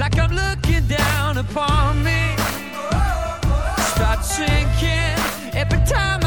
like I'm looking down upon me. Start sinking every time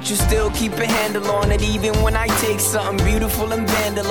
but you still keep a handle on it. Even when I take something beautiful and vandal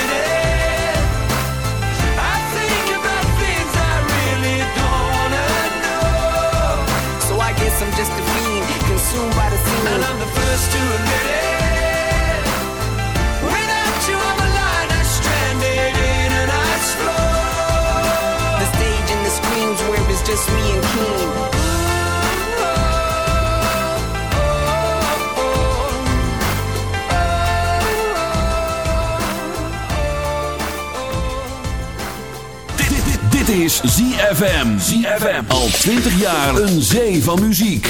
Dit, dit, dit is ZFM. ZFM. Al 20 jaar een zee van muziek.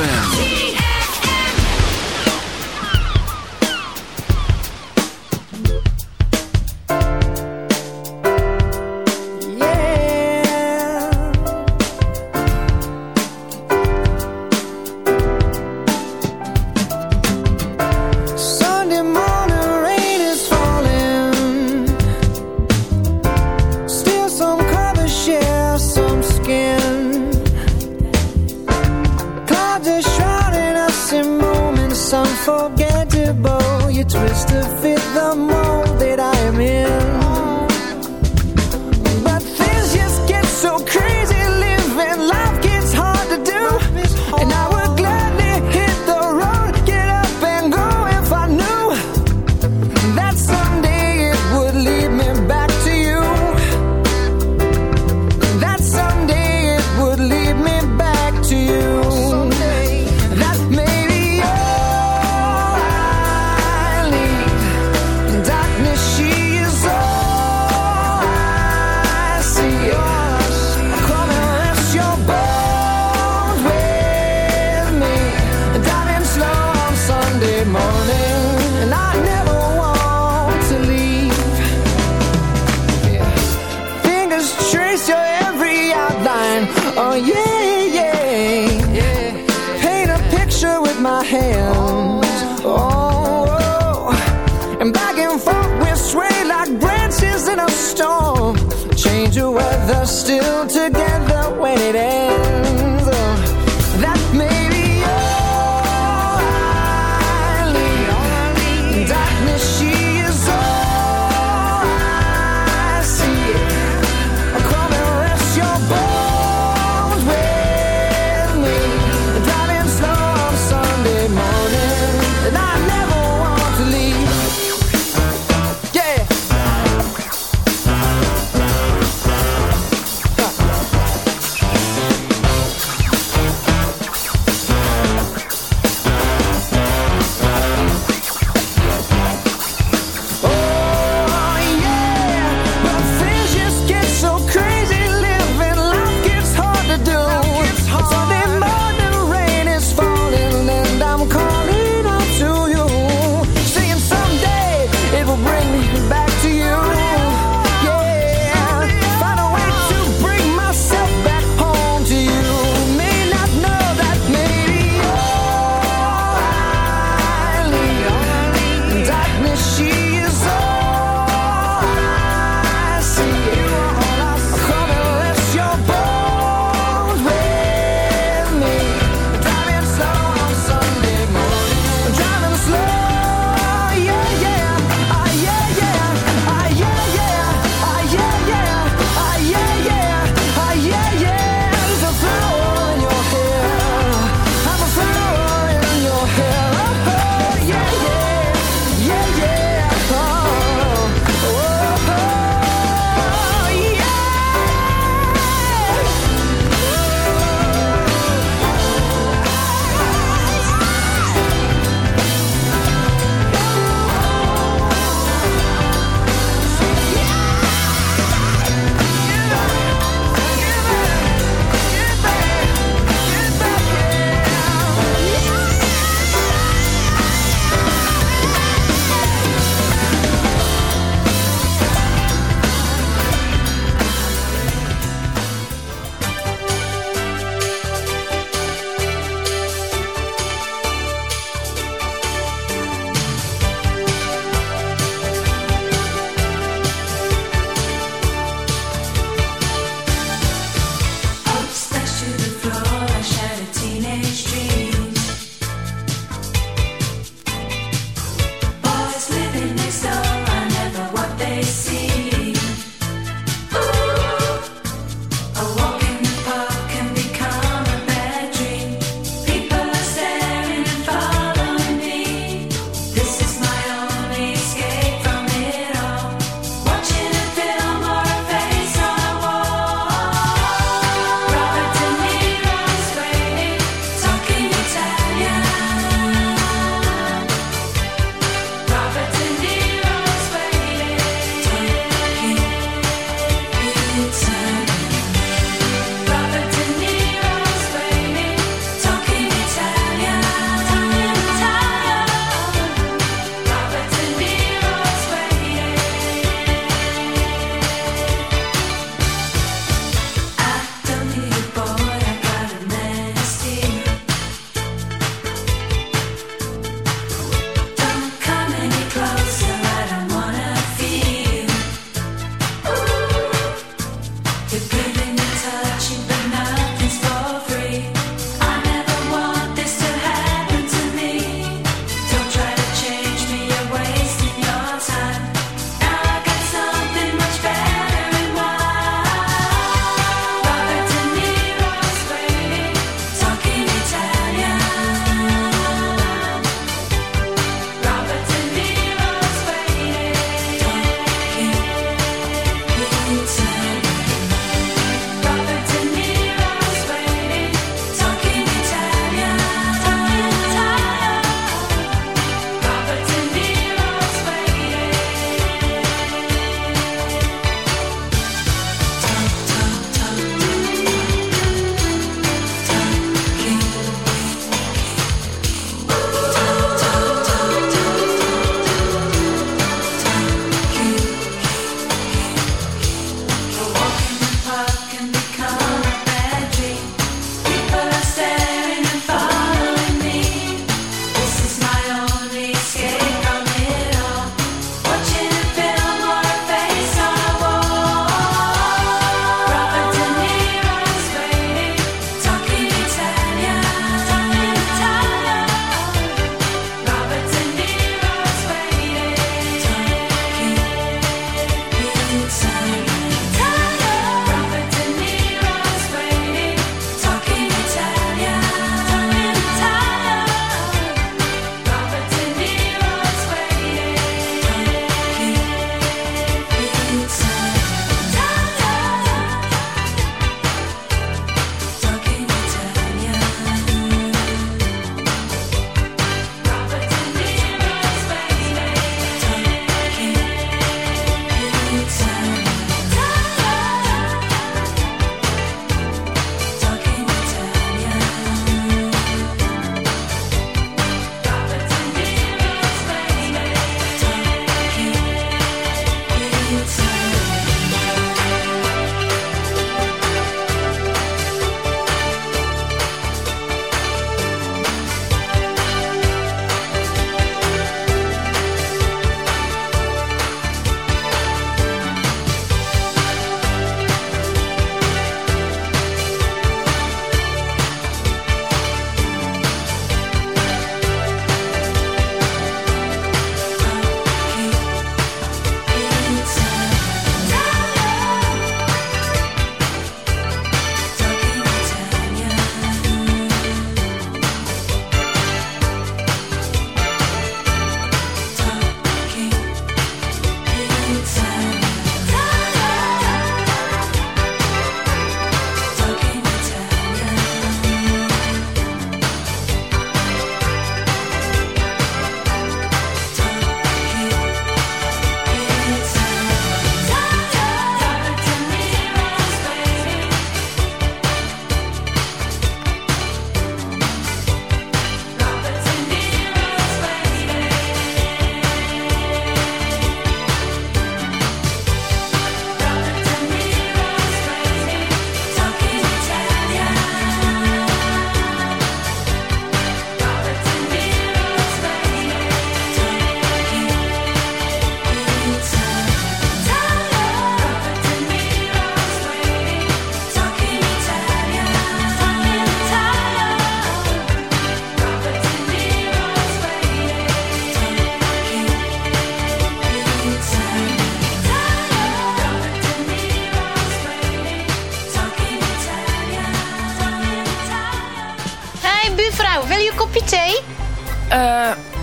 ZFM.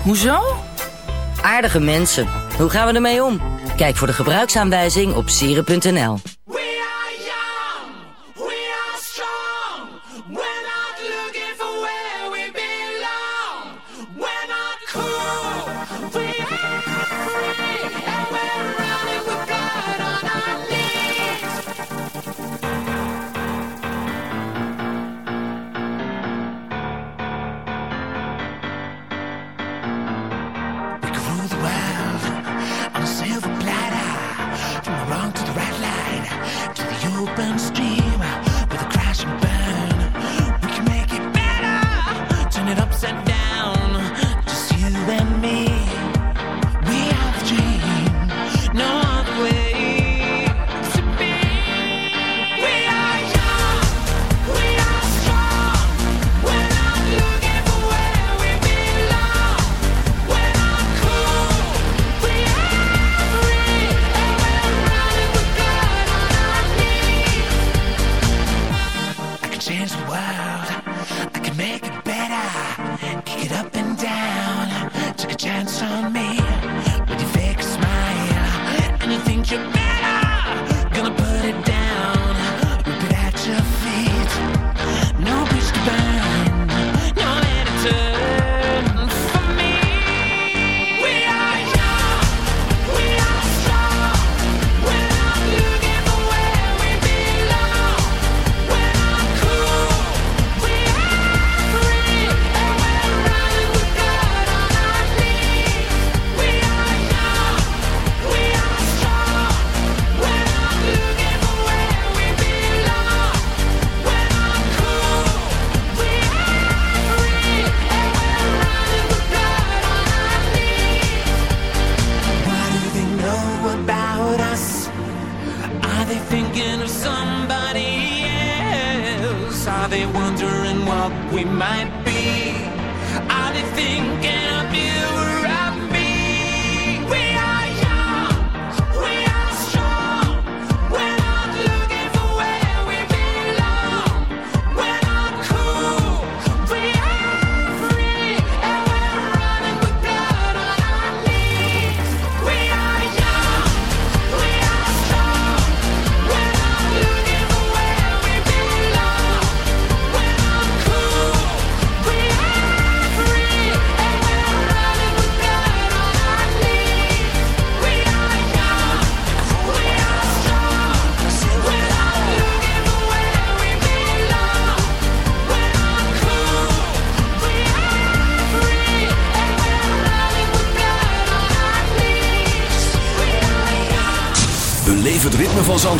Hoezo? Aardige mensen. Hoe gaan we ermee om? Kijk voor de gebruiksaanwijzing op sieren.nl.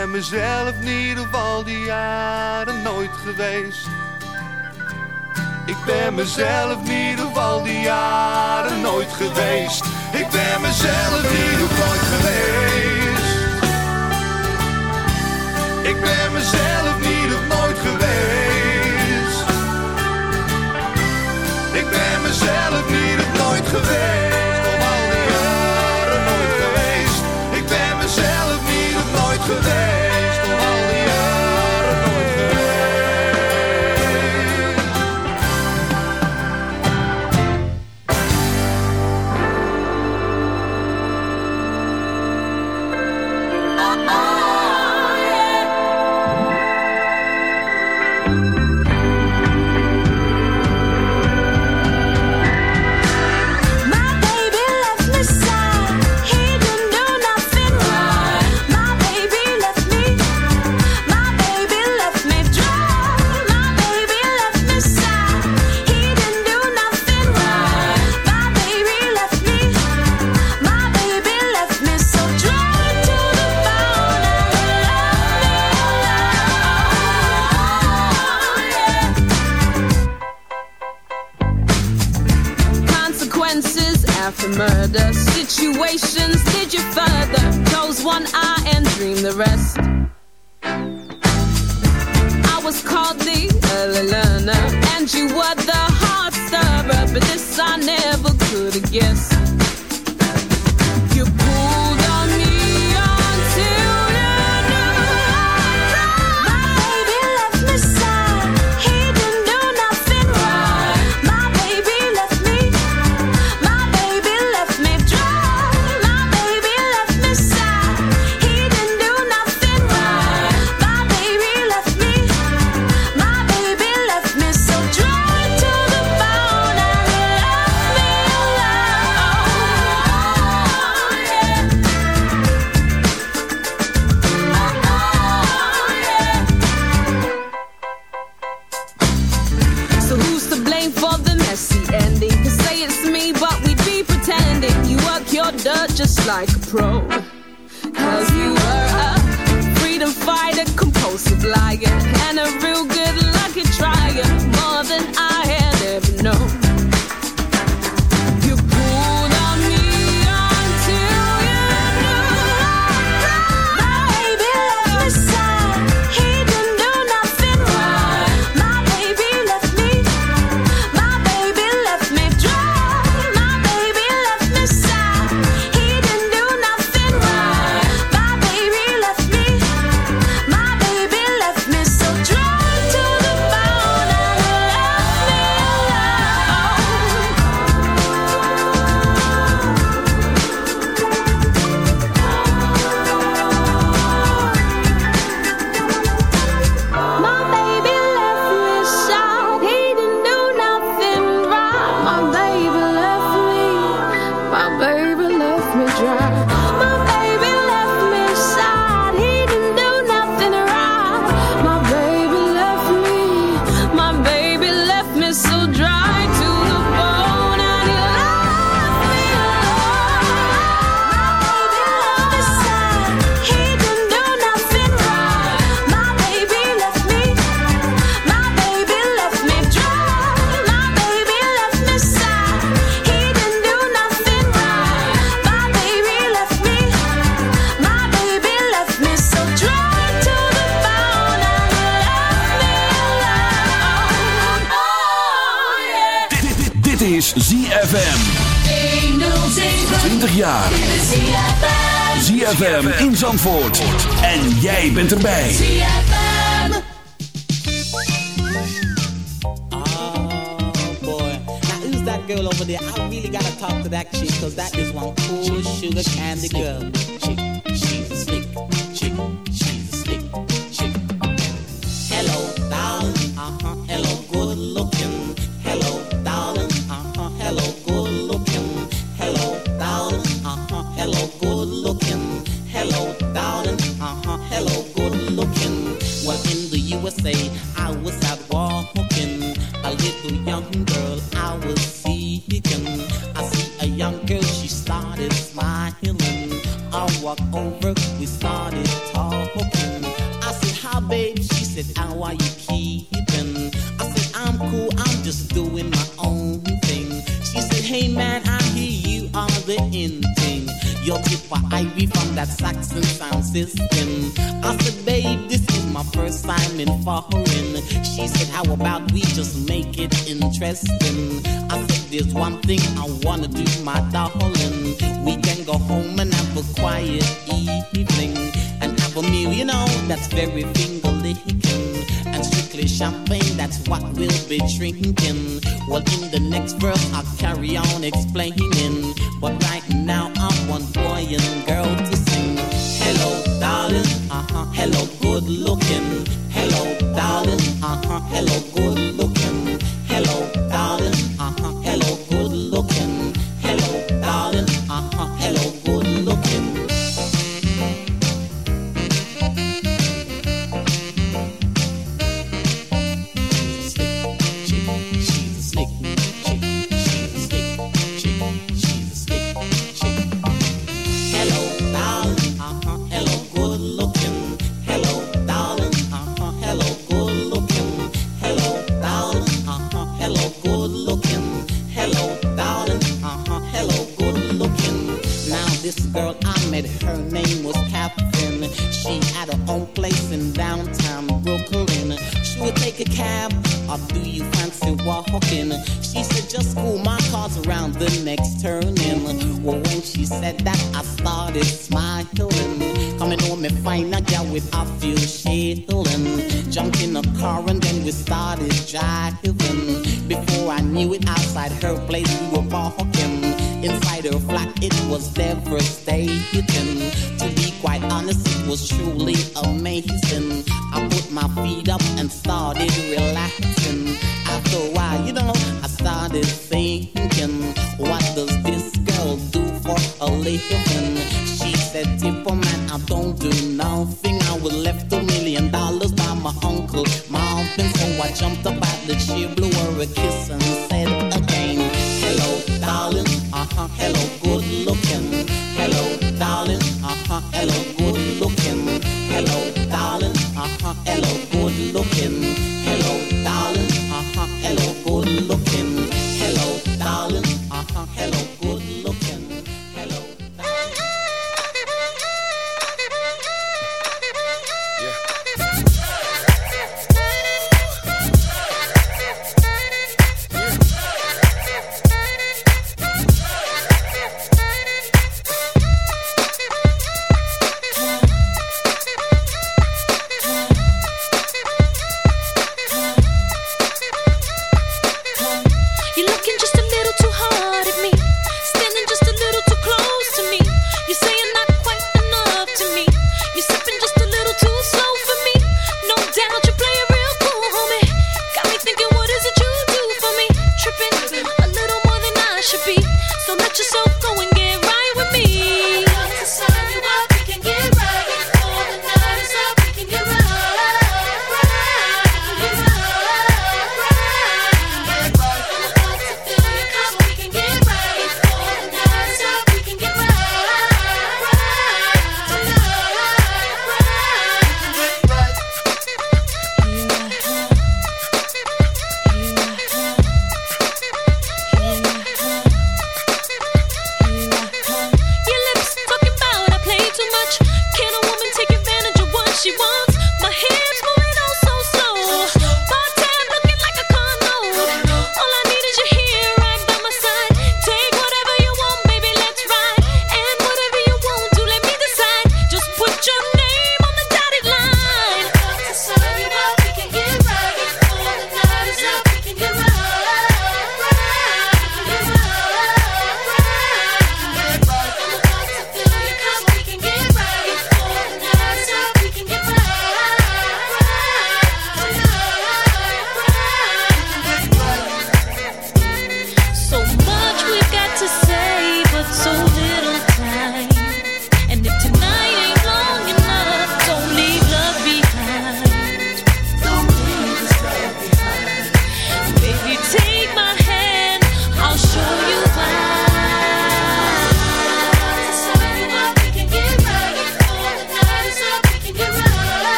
Ben mezelf niet op al die jaren nooit geweest. Ik ben mezelf niet op al die jaren nooit geweest. Ik ben mezelf niet op nooit geweest. Ik ben mezelf niet op nooit geweest. Ik ben mezelf niet op nooit geweest. is ZFM. 20 jaar. ZFM in Zandvoort. En jij bent erbij. ZFM. Oh boy. Now who's that girl over there? I really gotta talk to that chick. Cause that is one cool sugar candy girl. Chick, she's looking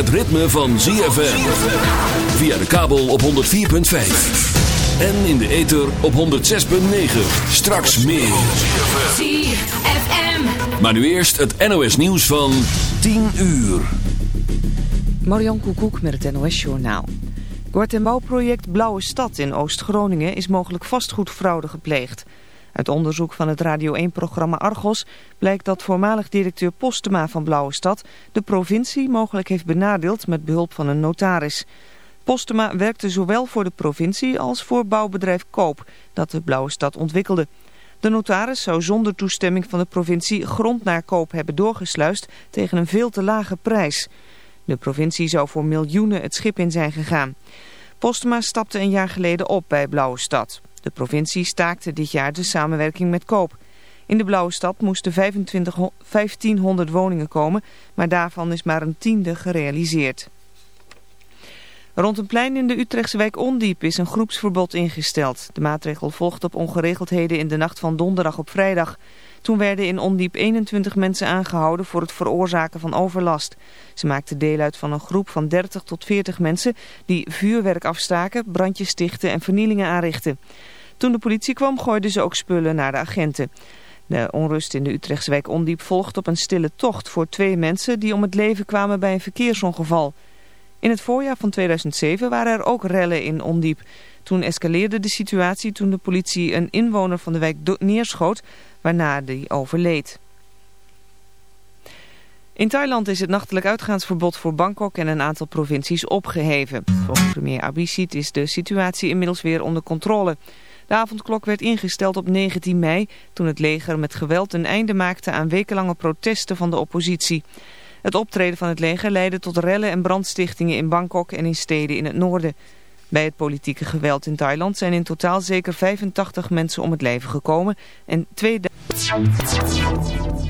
het ritme van ZFM. Via de kabel op 104.5. En in de ether op 106.9. Straks meer. ZFM. Maar nu eerst het NOS nieuws van 10 uur. Marian Koekoek met het NOS Journaal. Door het bouwproject Blauwe Stad in Oost-Groningen is mogelijk vastgoedfraude gepleegd. Uit onderzoek van het Radio 1-programma Argos blijkt dat voormalig directeur Postema van Blauwe Stad de provincie mogelijk heeft benadeeld met behulp van een notaris. Postema werkte zowel voor de provincie als voor bouwbedrijf Koop, dat de Blauwe Stad ontwikkelde. De notaris zou zonder toestemming van de provincie grond naar Koop hebben doorgesluist tegen een veel te lage prijs. De provincie zou voor miljoenen het schip in zijn gegaan. Postema stapte een jaar geleden op bij Blauwe Stad. De provincie staakte dit jaar de samenwerking met Koop. In de Blauwe Stad moesten 25, 1500 woningen komen, maar daarvan is maar een tiende gerealiseerd. Rond een plein in de Utrechtse wijk Ondiep is een groepsverbod ingesteld. De maatregel volgt op ongeregeldheden in de nacht van donderdag op vrijdag. Toen werden in Ondiep 21 mensen aangehouden voor het veroorzaken van overlast. Ze maakten deel uit van een groep van 30 tot 40 mensen die vuurwerk afstaken, brandjes stichten en vernielingen aanrichten. Toen de politie kwam gooiden ze ook spullen naar de agenten. De onrust in de Utrechtse wijk Ondiep volgt op een stille tocht voor twee mensen die om het leven kwamen bij een verkeersongeval. In het voorjaar van 2007 waren er ook rellen in Ondiep. Toen escaleerde de situatie toen de politie een inwoner van de wijk neerschoot, waarna die overleed. In Thailand is het nachtelijk uitgaansverbod voor Bangkok en een aantal provincies opgeheven. Volgens premier Abhisit is de situatie inmiddels weer onder controle. De avondklok werd ingesteld op 19 mei toen het leger met geweld een einde maakte aan wekenlange protesten van de oppositie. Het optreden van het leger leidde tot rellen en brandstichtingen in Bangkok en in steden in het noorden. Bij het politieke geweld in Thailand zijn in totaal zeker 85 mensen om het leven gekomen en 2000...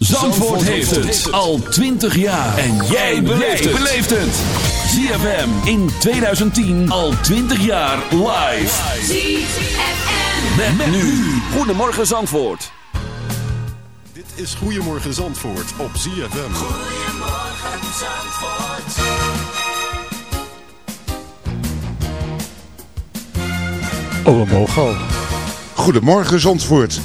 Zandvoort heeft het al 20 jaar. En jij beleeft het. ZFM in 2010 al 20 jaar live. ZFM. Met, met nu. Goedemorgen Zandvoort. Dit is Goedemorgen Zandvoort op ZFM. Goedemorgen Zandvoort. Gauw. Goedemorgen Zandvoort.